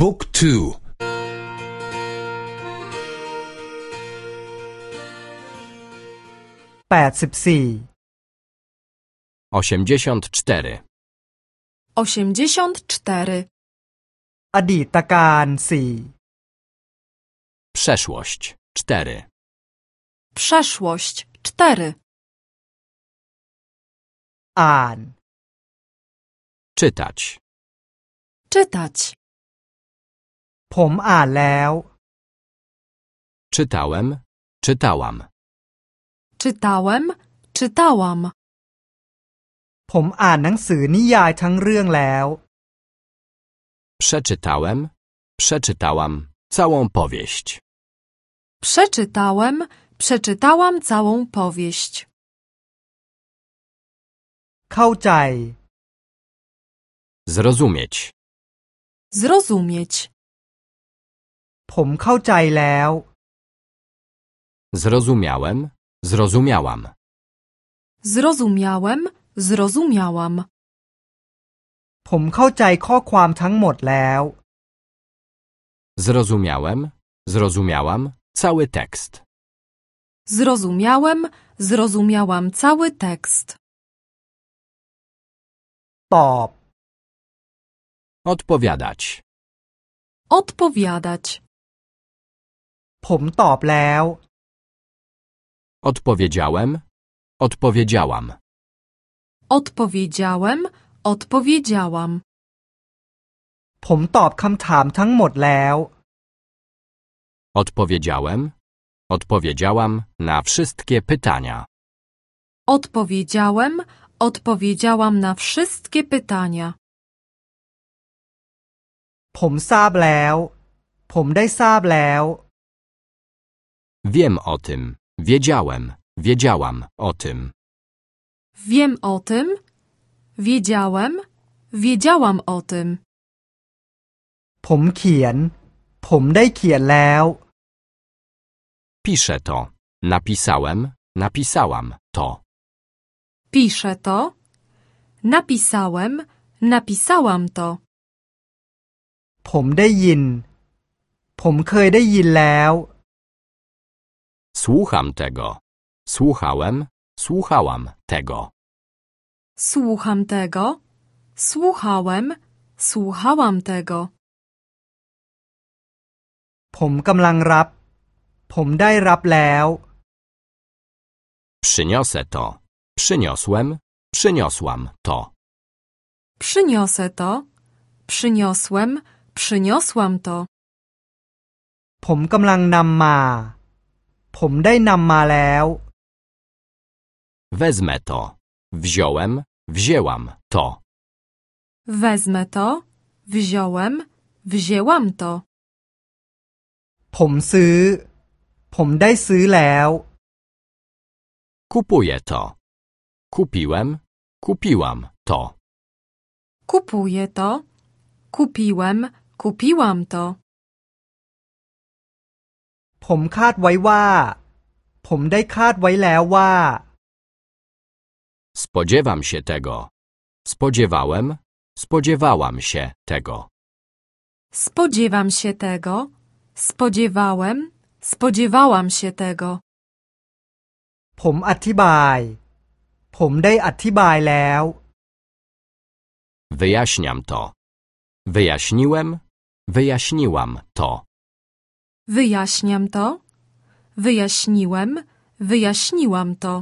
บุ๊กทู แปดสิบสี่ osiemdziesiąt cztery, 84. อดีตการสี่ przeszłość cztery, Przeszłość 4. อ่าน czytać, Czytać. ผมอ่านแล้ว czytałem, czytałam, Czytałem, czytałam. ผมอ่านหนังสือนิยายทั้งเรื่องแล้ว przeczytałem, przeczytałam całą powieść, Przeczytałem, przeczytałam całą powieść. เข้าใจ zrozumieć, Zrozumieć. ผมเข้าใจแล้ว zrozumiałem, zrozumiałam, Zrozumiałem, zrozumiałam. ผมเข้าใจข้อความทั้งหมดแล้ว zrozumiałem, zrozumiałam cały tekst, Zrozumiałem, zrozumiałam cały tekst. ตอบ odpowiadać, Odpowiadać. ผมตอบแล้ว odpowiedziałem, odpowiedziałam, Odpowiedziałem, odpowiedziałam. ผมตอบคำถามทั้งหมดแล้ว odpowiedziałem, odpowiedziałam na wszystkie pytania. Odpowiedziałem, odpowiedziałam na wszystkie pytania. ผมทราบแล้ว ผมได้ทราบแล้ว Wiem o tym, wiedziałem, wiedziałam o tym. Wiem o tym, wiedziałem, wiedziałam o tym. ผมเขียน ผมได้เขียนแล้ว Piszę to, napisałem, napisałam to. Piszę to, napisałem, napisałam to. ผมได้ยิน ผมเคยได้ยินแล้ว Słucham tego, słuchałem, słuchałam tego. Słucham tego, słuchałem, słuchałam tego. ผมกำลังรับ ผมได้รับแล้ว Przyniosę to, przyniosłem, przyniosłam to. Przyniosę to, przyniosłem, przyniosłam to. ผมกำลังนำมา ผมได้นำมาแล้ว Wezmę to, wziąłem, wzięłam to. Wezmę to, wziąłem, wzięłam to. ผมซื้อ ผมได้ซื้อแล้ว Kupuję to. Kupiłem, kupiłam to. Kupuję to, kupiłem, kupiłam to. ผมคาดไว้ว่า ผมได้คาดไว้แล้วว่า Spodziewam się tego. Spodziewałem, spodziewałam się tego. Spodziewam się tego, spodziewałem, spodziewałam się tego. ผมอธิบาย ผมได้อธิบายแล้ว Wyjaśniam to. Wyjaśniłem, wyjaśniłam to. Wyjaśniam to, wyjaśniłem, wyjaśniłam to.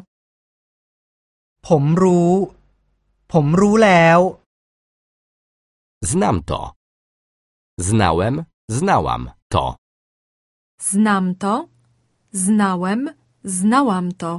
ผมรู้ ผมรู้แล้ว Znam to. Znałem, znałam to. Znam to, znałem, znałam to.